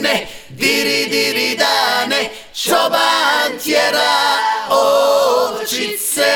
ne, diri diri dane, čoban tjera ovčice.